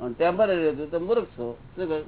અને ટેમ્પરરી હતું તો મૂર્ખ છો. શું કહ્યું?